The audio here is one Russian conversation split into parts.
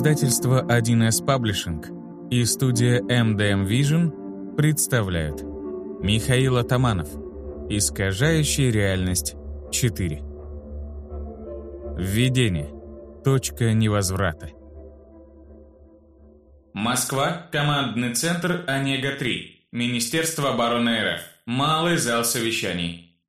Издательство 1С Publishing и студия MDM Vision представляют Михаил Атаманов Искажающая реальность 4 Введение. Точка невозврата. Москва. Командный центр Онега-3. Министерство обороны РФ. Малый зал совещаний.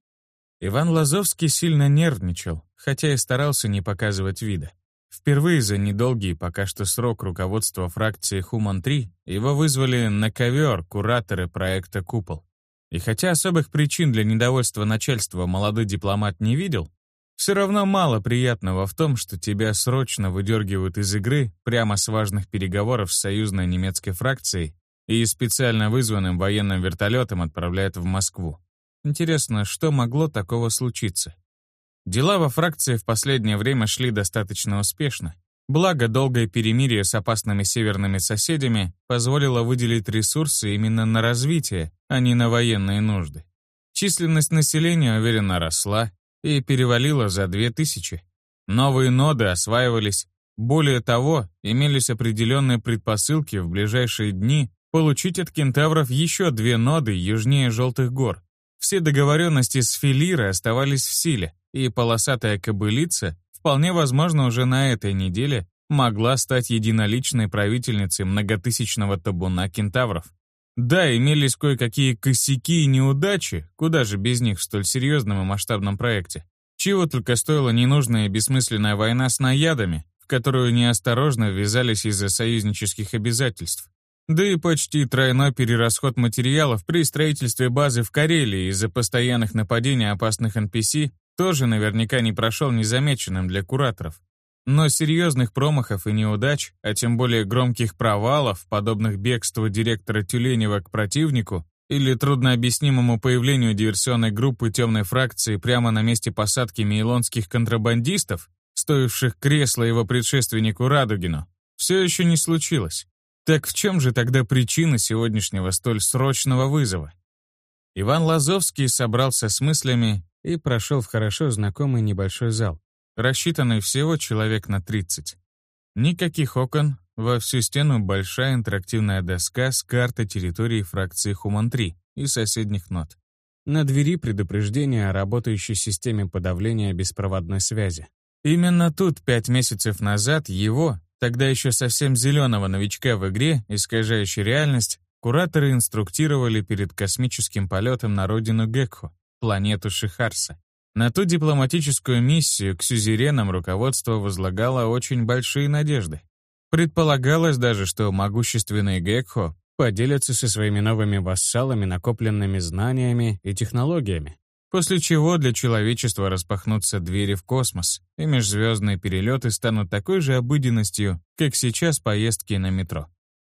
Иван Лазовский сильно нервничал, хотя и старался не показывать вида. Впервые за недолгий пока что срок руководства фракции Хуман-3 его вызвали на ковер кураторы проекта «Купол». И хотя особых причин для недовольства начальства молодой дипломат не видел, все равно мало приятного в том, что тебя срочно выдергивают из игры прямо с важных переговоров с союзной немецкой фракцией и специально вызванным военным вертолетом отправляют в Москву. Интересно, что могло такого случиться? Дела во фракции в последнее время шли достаточно успешно. Благо, долгое перемирие с опасными северными соседями позволило выделить ресурсы именно на развитие, а не на военные нужды. Численность населения уверенно росла и перевалила за 2000. Новые ноды осваивались. Более того, имелись определенные предпосылки в ближайшие дни получить от кентавров еще две ноды южнее Желтых гор. Все договоренности с Филира оставались в силе, и полосатая кобылица, вполне возможно, уже на этой неделе могла стать единоличной правительницей многотысячного табуна кентавров. Да, имелись кое-какие косяки и неудачи, куда же без них в столь серьезном и масштабном проекте. Чего только стоила ненужная и бессмысленная война с наядами, в которую неосторожно ввязались из-за союзнических обязательств. Да и почти тройной перерасход материалов при строительстве базы в Карелии из-за постоянных нападений опасных NPC тоже наверняка не прошел незамеченным для кураторов. Но серьезных промахов и неудач, а тем более громких провалов, подобных бегству директора Тюленева к противнику или труднообъяснимому появлению диверсионной группы темной фракции прямо на месте посадки мейлонских контрабандистов, стоивших кресла его предшественнику Радугину, все еще не случилось. Так в чем же тогда причина сегодняшнего столь срочного вызова? Иван Лазовский собрался с мыслями и прошел в хорошо знакомый небольшой зал, рассчитанный всего человек на 30. Никаких окон, во всю стену большая интерактивная доска с картой территории фракции Хуман-3 и соседних нот. На двери предупреждение о работающей системе подавления беспроводной связи. Именно тут пять месяцев назад его, тогда еще совсем зеленого новичка в игре, искажающей реальность, кураторы инструктировали перед космическим полетом на родину Гекхо, планету Шихарса. На ту дипломатическую миссию к сюзеренам руководство возлагало очень большие надежды. Предполагалось даже, что могущественные Гекхо поделятся со своими новыми вассалами накопленными знаниями и технологиями, после чего для человечества распахнутся двери в космос, и межзвездные перелеты станут такой же обыденностью, как сейчас поездки на метро.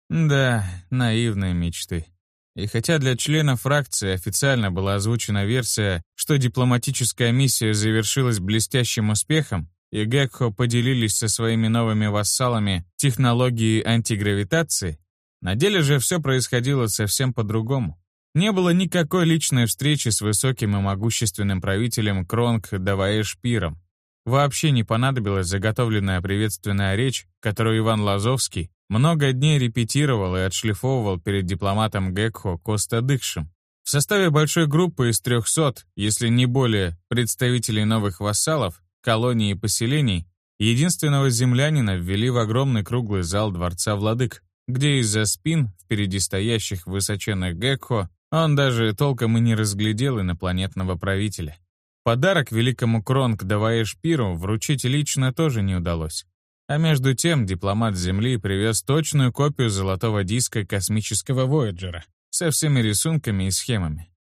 Да, наивные мечты. И хотя для членов фракции официально была озвучена версия, что дипломатическая миссия завершилась блестящим успехом, и Гекхо поделились со своими новыми вассалами технологией антигравитации, на деле же все происходило совсем по-другому. Не было никакой личной встречи с высоким и могущественным правителем Кронг Даваэш Пиром. Вообще не понадобилась заготовленная приветственная речь, которую Иван Лазовский много дней репетировал и отшлифовывал перед дипломатом Гекхо Коста Дыкшем. В составе большой группы из 300, если не более, представителей новых вассалов, колоний и поселений, единственного землянина ввели в огромный круглый зал Дворца Владык, где из-за спин впереди стоящих высоченных Гекхо он даже толком и не разглядел инопланетного правителя. Подарок великому Кронг Даваэшпиру вручить лично тоже не удалось. А между тем дипломат Земли привез точную копию золотого диска космического Вояджера со всеми рисунками и схемами.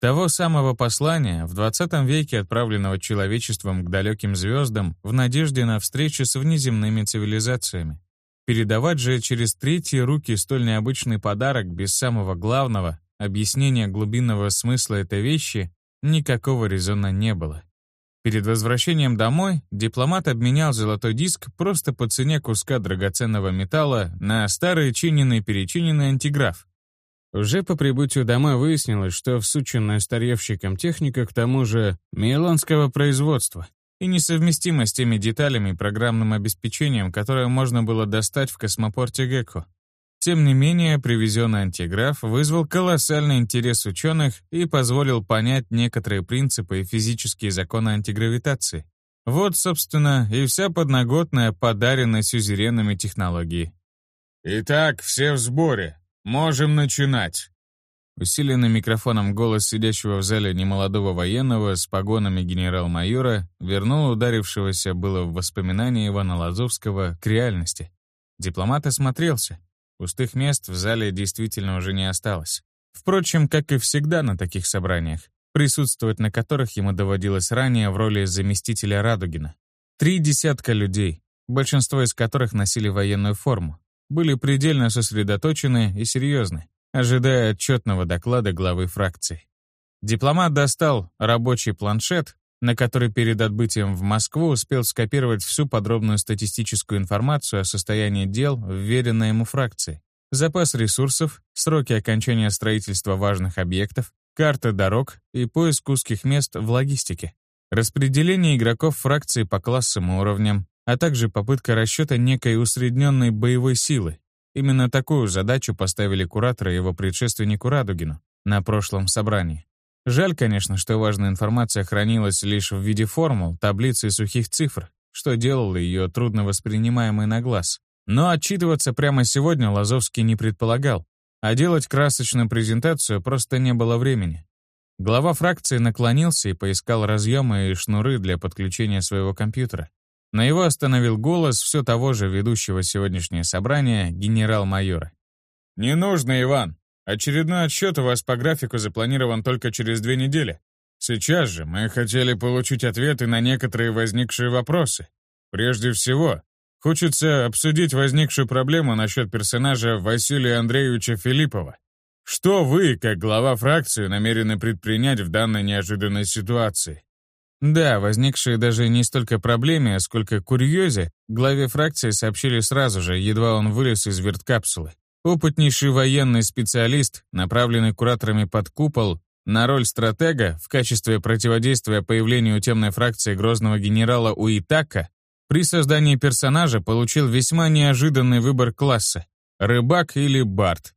Того самого послания, в 20 веке отправленного человечеством к далеким звездам в надежде на встречу с внеземными цивилизациями. Передавать же через третьи руки столь необычный подарок без самого главного, объяснения глубинного смысла этой вещи, никакого резона не было. Перед возвращением домой дипломат обменял золотой диск просто по цене куска драгоценного металла на старый чиненный-перечиненный антиграф. Уже по прибытию домой выяснилось, что всученная старьевщиком техника к тому же миланского производства. и несовместимо с теми деталями и программным обеспечением, которое можно было достать в космопорте Гекко. Тем не менее, привезенный антиграф вызвал колоссальный интерес ученых и позволил понять некоторые принципы и физические законы антигравитации. Вот, собственно, и вся подноготная подаренная сюзеренами технологии. «Итак, все в сборе. Можем начинать». Усиленный микрофоном голос сидящего в зале немолодого военного с погонами генерал-майора вернул ударившегося было в воспоминания Ивана Лазовского к реальности. Дипломат осмотрелся. Пустых мест в зале действительно уже не осталось. Впрочем, как и всегда на таких собраниях, присутствовать на которых ему доводилось ранее в роли заместителя Радугина. Три десятка людей, большинство из которых носили военную форму, были предельно сосредоточены и серьезны, ожидая отчетного доклада главы фракции. Дипломат достал рабочий планшет, на который перед отбытием в Москву успел скопировать всю подробную статистическую информацию о состоянии дел, вверенной ему фракции, запас ресурсов, сроки окончания строительства важных объектов, карта дорог и поиск узких мест в логистике, распределение игроков фракции по классам и уровням, а также попытка расчета некой усредненной боевой силы. Именно такую задачу поставили кураторы его предшественнику Радугину на прошлом собрании. Жаль, конечно, что важная информация хранилась лишь в виде формул, таблиц и сухих цифр, что делало ее трудно воспринимаемой на глаз. Но отчитываться прямо сегодня Лазовский не предполагал, а делать красочную презентацию просто не было времени. Глава фракции наклонился и поискал разъемы и шнуры для подключения своего компьютера. На его остановил голос все того же ведущего сегодняшнее собрание генерал-майора. «Не нужно, Иван. Очередной отсчет у вас по графику запланирован только через две недели. Сейчас же мы хотели получить ответы на некоторые возникшие вопросы. Прежде всего, хочется обсудить возникшую проблему насчет персонажа Василия Андреевича Филиппова. Что вы, как глава фракции, намерены предпринять в данной неожиданной ситуации? Да, возникшие даже не столько проблеме, сколько курьезе, главе фракции сообщили сразу же, едва он вылез из верткапсулы. Опытнейший военный специалист, направленный кураторами под купол, на роль стратега в качестве противодействия появлению темной фракции грозного генерала Уитака при создании персонажа получил весьма неожиданный выбор класса — рыбак или бард.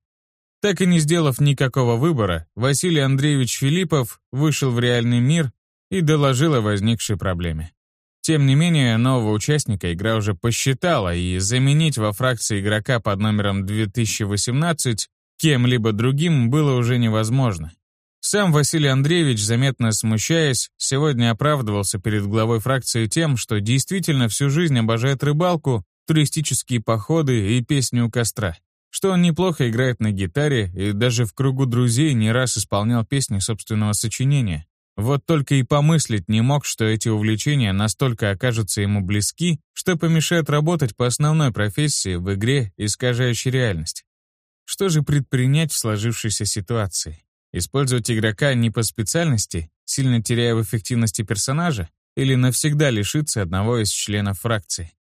Так и не сделав никакого выбора, Василий Андреевич Филиппов вышел в реальный мир и доложил о возникшей проблеме. Тем не менее, нового участника игра уже посчитала, и заменить во фракции игрока под номером 2018 кем-либо другим было уже невозможно. Сам Василий Андреевич, заметно смущаясь, сегодня оправдывался перед главой фракции тем, что действительно всю жизнь обожает рыбалку, туристические походы и песни у костра, что он неплохо играет на гитаре и даже в кругу друзей не раз исполнял песни собственного сочинения. Вот только и помыслить не мог, что эти увлечения настолько окажутся ему близки, что помешают работать по основной профессии в игре, искажающей реальность. Что же предпринять в сложившейся ситуации? Использовать игрока не по специальности, сильно теряя в эффективности персонажа, или навсегда лишиться одного из членов фракции?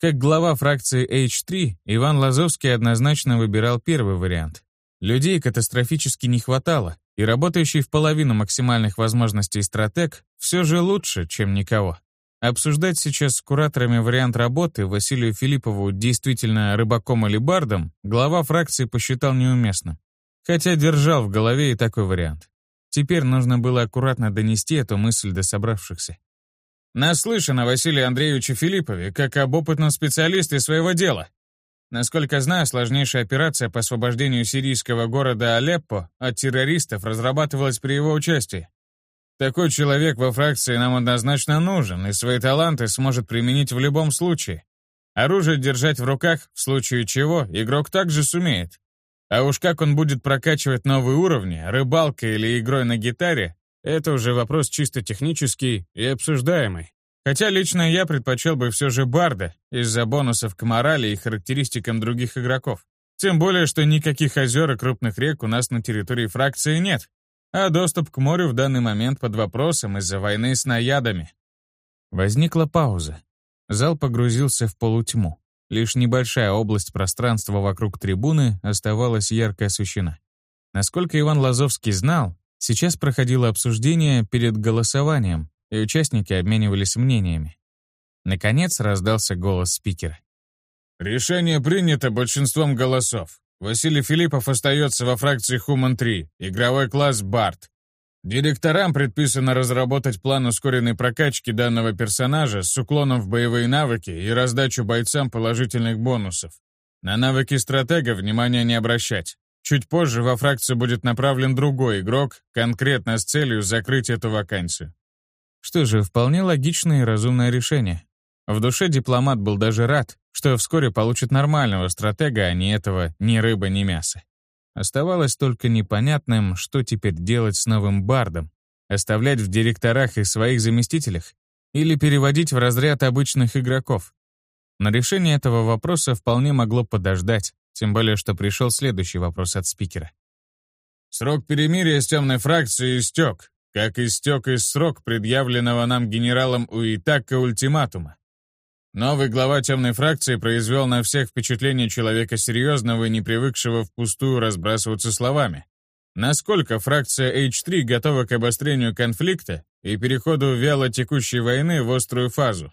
Как глава фракции H3, Иван Лазовский однозначно выбирал первый вариант. Людей катастрофически не хватало, и работающий в половину максимальных возможностей стратег все же лучше, чем никого. Обсуждать сейчас с кураторами вариант работы Василию Филиппову действительно рыбаком или бардом глава фракции посчитал неуместным. Хотя держал в голове и такой вариант. Теперь нужно было аккуратно донести эту мысль до собравшихся. «Наслышан о Василии Андреевиче Филиппове, как об опытном специалисте своего дела. Насколько знаю, сложнейшая операция по освобождению сирийского города Алеппо от террористов разрабатывалась при его участии. Такой человек во фракции нам однозначно нужен и свои таланты сможет применить в любом случае. Оружие держать в руках, в случае чего, игрок также сумеет. А уж как он будет прокачивать новые уровни, рыбалкой или игрой на гитаре, это уже вопрос чисто технический и обсуждаемый. Хотя лично я предпочел бы все же Барда из-за бонусов к морали и характеристикам других игроков. Тем более, что никаких озер и крупных рек у нас на территории фракции нет, а доступ к морю в данный момент под вопросом из-за войны с наядами. Возникла пауза. Зал погрузился в полутьму. Лишь небольшая область пространства вокруг трибуны оставалась ярко освещена. Насколько Иван Лазовский знал, сейчас проходило обсуждение перед голосованием, и участники обменивались мнениями. Наконец раздался голос спикера. «Решение принято большинством голосов. Василий Филиппов остается во фракции Хуман-3, игровой класс Барт. Директорам предписано разработать план ускоренной прокачки данного персонажа с уклоном в боевые навыки и раздачу бойцам положительных бонусов. На навыки стратега внимания не обращать. Чуть позже во фракцию будет направлен другой игрок, конкретно с целью закрыть эту вакансию. Что же, вполне логичное и разумное решение. В душе дипломат был даже рад, что вскоре получит нормального стратега, а не этого ни рыба, ни мясо. Оставалось только непонятным, что теперь делать с новым бардом. Оставлять в директорах и своих заместителях? Или переводить в разряд обычных игроков? На решение этого вопроса вполне могло подождать, тем более, что пришел следующий вопрос от спикера. Срок перемирия с темной фракцией истек, как истек и срок предъявленного нам генералом Уитака ультиматума. Новый глава темной фракции произвел на всех впечатление человека серьезного и не привыкшего впустую разбрасываться словами. Насколько фракция H3 готова к обострению конфликта и переходу вяло текущей войны в острую фазу?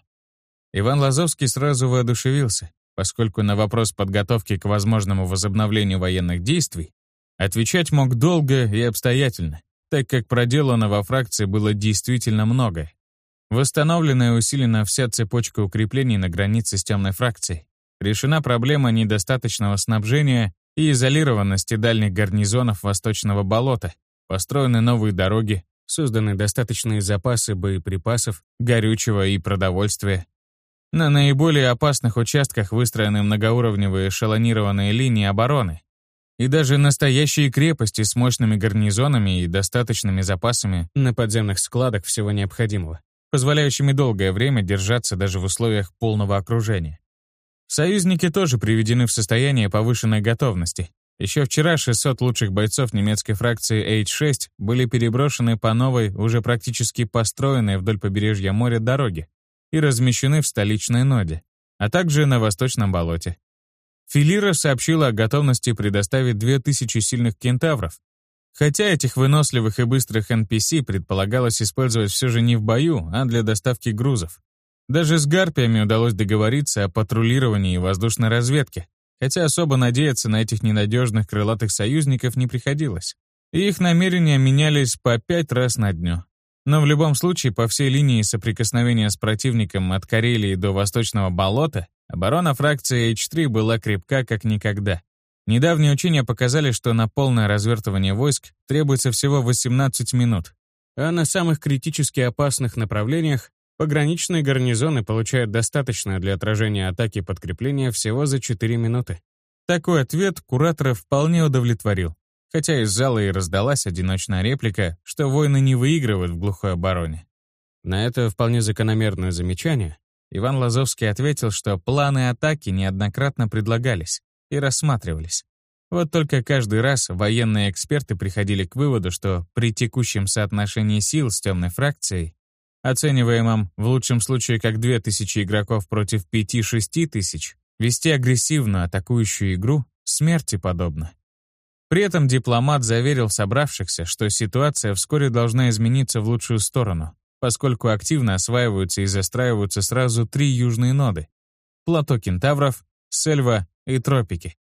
Иван Лазовский сразу воодушевился, поскольку на вопрос подготовки к возможному возобновлению военных действий отвечать мог долго и обстоятельно, так как проделано во фракции было действительно многое. Восстановлена и усилена вся цепочка укреплений на границе с темной фракцией. Решена проблема недостаточного снабжения и изолированности дальних гарнизонов Восточного болота. Построены новые дороги, созданы достаточные запасы боеприпасов, горючего и продовольствия. На наиболее опасных участках выстроены многоуровневые эшелонированные линии обороны. И даже настоящие крепости с мощными гарнизонами и достаточными запасами на подземных складах всего необходимого позволяющими долгое время держаться даже в условиях полного окружения. Союзники тоже приведены в состояние повышенной готовности. Еще вчера 600 лучших бойцов немецкой фракции H6 были переброшены по новой, уже практически построенной вдоль побережья моря дороге и размещены в столичной ноде, а также на Восточном болоте. Филира сообщила о готовности предоставить 2000 сильных кентавров, Хотя этих выносливых и быстрых NPC предполагалось использовать все же не в бою, а для доставки грузов. Даже с гарпиями удалось договориться о патрулировании и воздушной разведке, хотя особо надеяться на этих ненадежных крылатых союзников не приходилось. И их намерения менялись по пять раз на дню. Но в любом случае, по всей линии соприкосновения с противником от Карелии до Восточного болота, оборона фракции H3 была крепка как никогда. Недавние учения показали, что на полное развертывание войск требуется всего 18 минут, а на самых критически опасных направлениях пограничные гарнизоны получают достаточно для отражения атаки подкрепления всего за 4 минуты. Такой ответ куратора вполне удовлетворил, хотя из зала и раздалась одиночная реплика, что воины не выигрывают в глухой обороне. На это вполне закономерное замечание Иван Лазовский ответил, что планы атаки неоднократно предлагались, и рассматривались. Вот только каждый раз военные эксперты приходили к выводу, что при текущем соотношении сил с темной фракцией, оцениваемом в лучшем случае как 2000 игроков против 5-6 тысяч, вести агрессивную атакующую игру смерти подобно. При этом дипломат заверил собравшихся, что ситуация вскоре должна измениться в лучшую сторону, поскольку активно осваиваются и застраиваются сразу три южные ноды — плато кентавров, Сельва и тропики.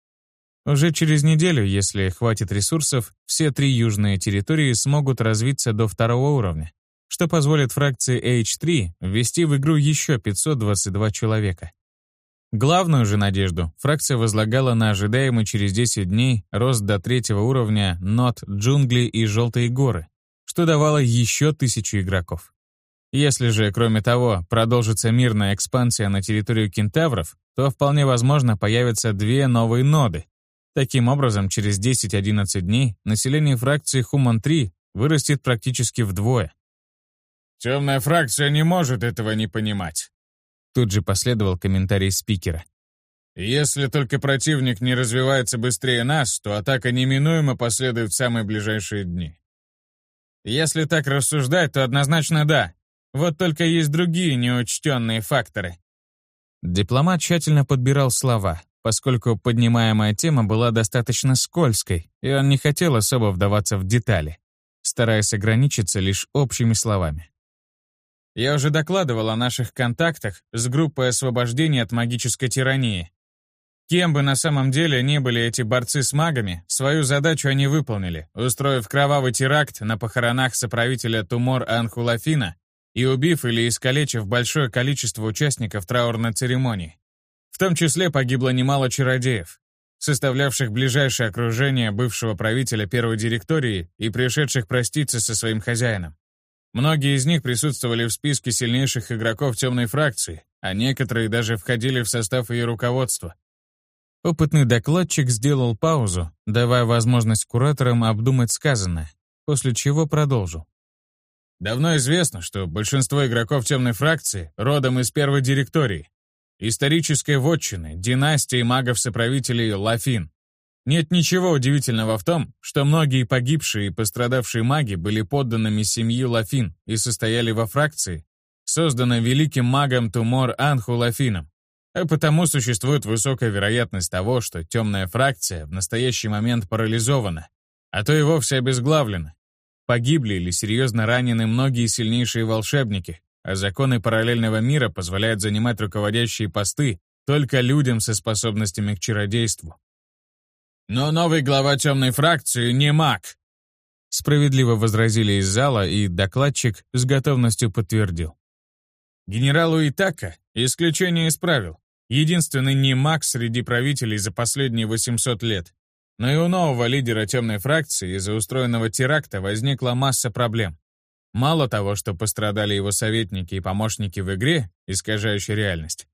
Уже через неделю, если хватит ресурсов, все три южные территории смогут развиться до второго уровня, что позволит фракции H3 ввести в игру еще 522 человека. Главную же надежду фракция возлагала на ожидаемый через 10 дней рост до третьего уровня нот джунгли и желтые горы, что давало еще тысячу игроков. Если же, кроме того, продолжится мирная экспансия на территорию кентавров, то вполне возможно появятся две новые ноды. Таким образом, через 10-11 дней население фракции Хуман-3 вырастет практически вдвое. «Темная фракция не может этого не понимать», тут же последовал комментарий спикера. «Если только противник не развивается быстрее нас, то атака неминуемо последует в самые ближайшие дни». «Если так рассуждать, то однозначно да. Вот только есть другие неучтенные факторы. Дипломат тщательно подбирал слова, поскольку поднимаемая тема была достаточно скользкой, и он не хотел особо вдаваться в детали, стараясь ограничиться лишь общими словами. Я уже докладывал о наших контактах с группой освобождения от магической тирании. Кем бы на самом деле ни были эти борцы с магами, свою задачу они выполнили, устроив кровавый теракт на похоронах соправителя Тумор Анхулафина и убив или искалечив большое количество участников траурной церемонии. В том числе погибло немало чародеев, составлявших ближайшее окружение бывшего правителя первой директории и пришедших проститься со своим хозяином. Многие из них присутствовали в списке сильнейших игроков темной фракции, а некоторые даже входили в состав ее руководства. Опытный докладчик сделал паузу, давая возможность кураторам обдумать сказанное, после чего продолжил. Давно известно, что большинство игроков темной фракции родом из первой директории, исторической вотчины, династии магов-соправителей Лафин. Нет ничего удивительного в том, что многие погибшие и пострадавшие маги были подданными семьи Лафин и состояли во фракции, созданной великим магом Тумор Анху Лафином. А потому существует высокая вероятность того, что темная фракция в настоящий момент парализована, а то и вовсе обезглавлена. Погибли или серьезно ранены многие сильнейшие волшебники, а законы параллельного мира позволяют занимать руководящие посты только людям со способностями к чародейству. «Но новый глава темной фракции не маг», справедливо возразили из зала, и докладчик с готовностью подтвердил. Генералу Итака исключение исправил. Единственный не маг среди правителей за последние 800 лет. Но и у нового лидера темной фракции из-за устроенного теракта возникла масса проблем. Мало того, что пострадали его советники и помощники в игре, искажающей реальность,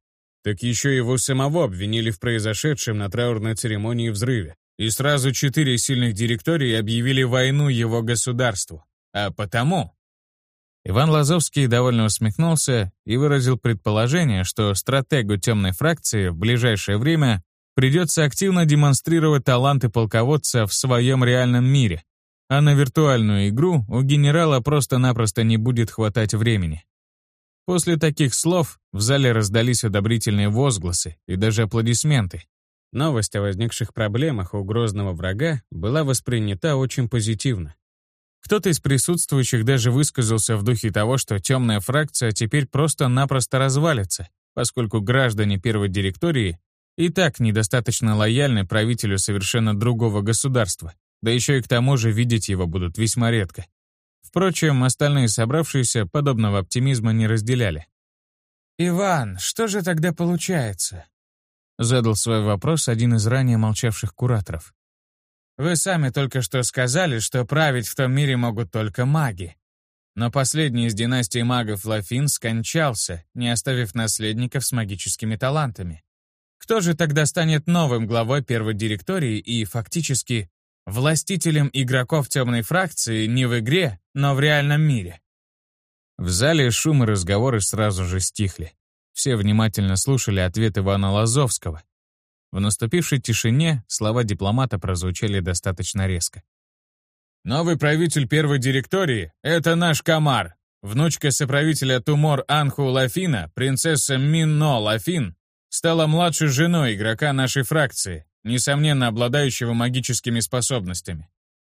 так еще его самого обвинили в произошедшем на траурной церемонии взрыве. И сразу четыре сильных директории объявили войну его государству. А потому Иван Лазовский довольно усмехнулся и выразил предположение, что стратегу темной фракции в ближайшее время придется активно демонстрировать таланты полководца в своем реальном мире, а на виртуальную игру у генерала просто-напросто не будет хватать времени. После таких слов в зале раздались одобрительные возгласы и даже аплодисменты. Новость о возникших проблемах у грозного врага была воспринята очень позитивно. Кто-то из присутствующих даже высказался в духе того, что темная фракция теперь просто-напросто развалится, поскольку граждане первой директории и так недостаточно лояльны правителю совершенно другого государства, да еще и к тому же видеть его будут весьма редко. Впрочем, остальные собравшиеся подобного оптимизма не разделяли. «Иван, что же тогда получается?» Задал свой вопрос один из ранее молчавших кураторов. Вы сами только что сказали, что править в том мире могут только маги. Но последний из династии магов Лафин скончался, не оставив наследников с магическими талантами. Кто же тогда станет новым главой первой директории и, фактически, властителем игроков темной фракции не в игре, но в реальном мире? В зале шум и разговоры сразу же стихли. Все внимательно слушали ответ Ивана Лазовского, в наступившей тишине слова дипломата прозвучали достаточно резко. «Новый правитель первой директории — это наш Камар. Внучка соправителя Тумор Анху Лафина, принцесса Минно Лафин, стала младшей женой игрока нашей фракции, несомненно обладающего магическими способностями.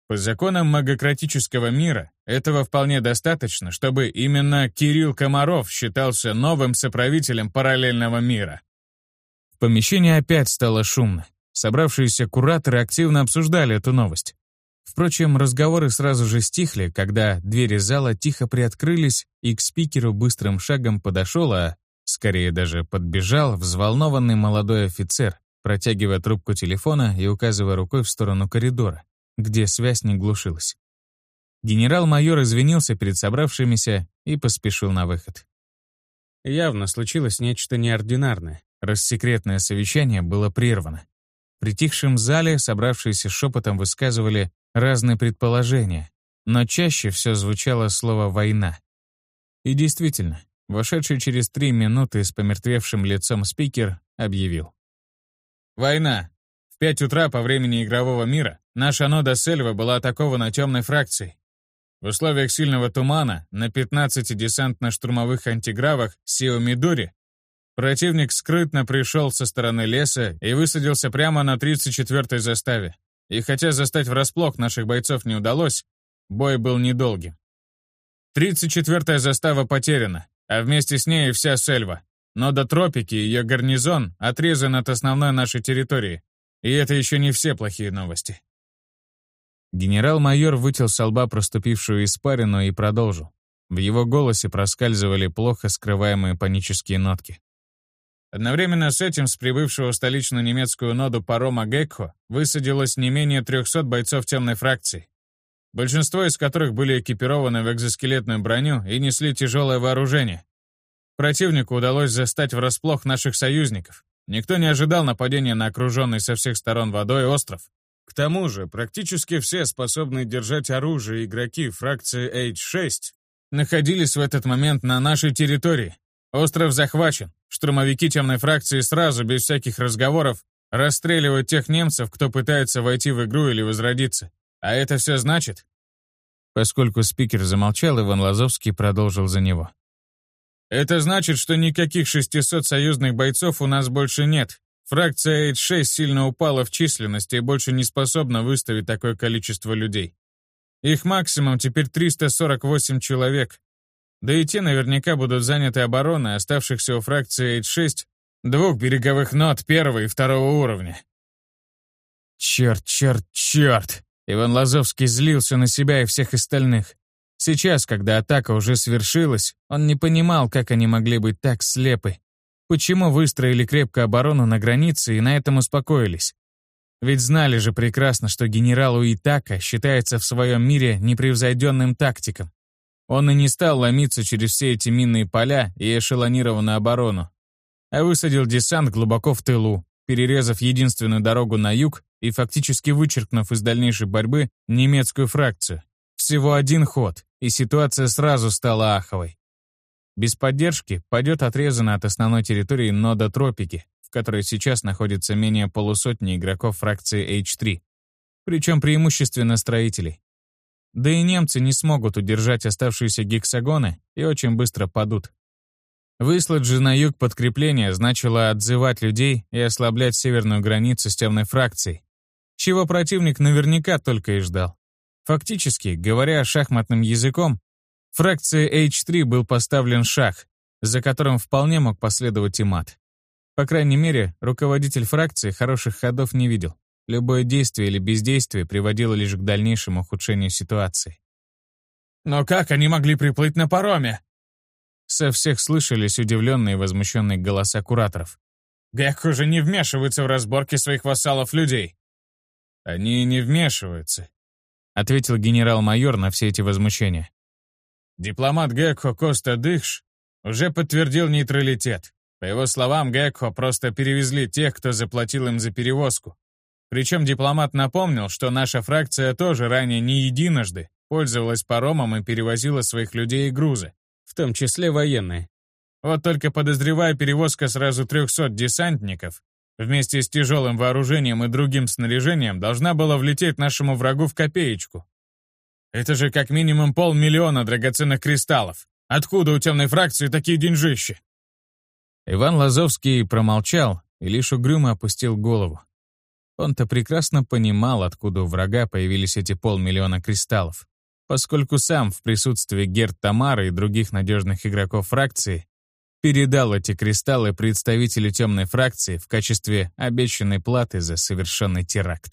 По законам магократического мира этого вполне достаточно, чтобы именно Кирилл Комаров считался новым соправителем параллельного мира. В помещении опять стало шумно. Собравшиеся кураторы активно обсуждали эту новость. Впрочем, разговоры сразу же стихли, когда двери зала тихо приоткрылись, и к спикеру быстрым шагом подошел, а скорее даже подбежал взволнованный молодой офицер, протягивая трубку телефона и указывая рукой в сторону коридора, где связь не глушилась. Генерал-майор извинился перед собравшимися и поспешил на выход. Явно случилось нечто неординарное. Рассекретное совещание было прервано. В притихшем зале собравшиеся шепотом высказывали разные предположения, но чаще все звучало слово «война». И действительно, вошедший через три минуты с помертвевшим лицом спикер объявил. «Война. В пять утра по времени игрового мира наша нода Сельва была атакована темной фракцией. В условиях сильного тумана на 15 десантно-штурмовых антигравах Сио Мидори Противник скрытно пришел со стороны леса и высадился прямо на 34-й заставе. И хотя застать врасплох наших бойцов не удалось, бой был недолгим. 34-я застава потеряна, а вместе с ней вся Сельва. Но до тропики ее гарнизон отрезан от основной нашей территории. И это еще не все плохие новости. Генерал-майор вытел с лба проступившую испарину и продолжил. В его голосе проскальзывали плохо скрываемые панические нотки. Одновременно с этим с прибывшего столичную немецкую ноду парома Гекхо высадилось не менее 300 бойцов темной фракции, большинство из которых были экипированы в экзоскелетную броню и несли тяжелое вооружение. Противнику удалось застать врасплох наших союзников. Никто не ожидал нападения на окруженный со всех сторон водой остров. К тому же, практически все способные держать оружие игроки фракции H6 находились в этот момент на нашей территории. Остров захвачен. Штурмовики темной фракции сразу, без всяких разговоров, расстреливают тех немцев, кто пытается войти в игру или возродиться. А это все значит... Поскольку спикер замолчал, Иван Лазовский продолжил за него. Это значит, что никаких 600 союзных бойцов у нас больше нет. Фракция H6 сильно упала в численности и больше не способна выставить такое количество людей. Их максимум теперь 348 человек, да и те наверняка будут заняты обороной оставшихся у фракции H6 двух береговых нот первого и второго уровня. Черт, черт, черт! Иван Лазовский злился на себя и всех остальных. Сейчас, когда атака уже свершилась, он не понимал, как они могли быть так слепы. Почему выстроили крепко оборону на границе и на этом успокоились? Ведь знали же прекрасно, что генерал Уитака считается в своем мире непревзойденным тактиком. Он и не стал ломиться через все эти минные поля и эшелонированную оборону, а высадил десант глубоко в тылу, перерезав единственную дорогу на юг и фактически вычеркнув из дальнейшей борьбы немецкую фракцию. Всего один ход, и ситуация сразу стала аховой. Без поддержки пойдет отрезана от основной территории нода Тропики, в которой сейчас находится менее полусотни игроков фракции H3, причем преимущественно строителей. Да и немцы не смогут удержать оставшиеся гексагоны и очень быстро падут. Выслать же на юг подкрепление значило отзывать людей и ослаблять северную границу с темной фракцией, чего противник наверняка только и ждал. Фактически, говоря шахматным языком, фракции H3 был поставлен шах, за которым вполне мог последовать и мат. По крайней мере, руководитель фракции хороших ходов не видел. Любое действие или бездействие приводило лишь к дальнейшему ухудшению ситуации. «Но как они могли приплыть на пароме?» Со всех слышались удивленные и возмущенные голоса кураторов. «Гек уже не вмешивается в разборки своих вассалов людей». «Они не вмешиваются», — ответил генерал-майор на все эти возмущения. Дипломат Гекхо Коста Дыхш уже подтвердил нейтралитет. По его словам, Гекхо просто перевезли тех, кто заплатил им за перевозку. Причем дипломат напомнил, что наша фракция тоже ранее не единожды пользовалась паромом и перевозила своих людей и грузы, в том числе военные. Вот только подозревая перевозка сразу 300 десантников, вместе с тяжелым вооружением и другим снаряжением должна была влететь нашему врагу в копеечку. Это же как минимум полмиллиона драгоценных кристаллов. Откуда у темной фракции такие деньжищи? Иван Лазовский промолчал и лишь угрюмо опустил голову. Он-то прекрасно понимал, откуда у врага появились эти полмиллиона кристаллов, поскольку сам в присутствии Герт Тамара и других надежных игроков фракции передал эти кристаллы представителю темной фракции в качестве обещанной платы за совершенный теракт.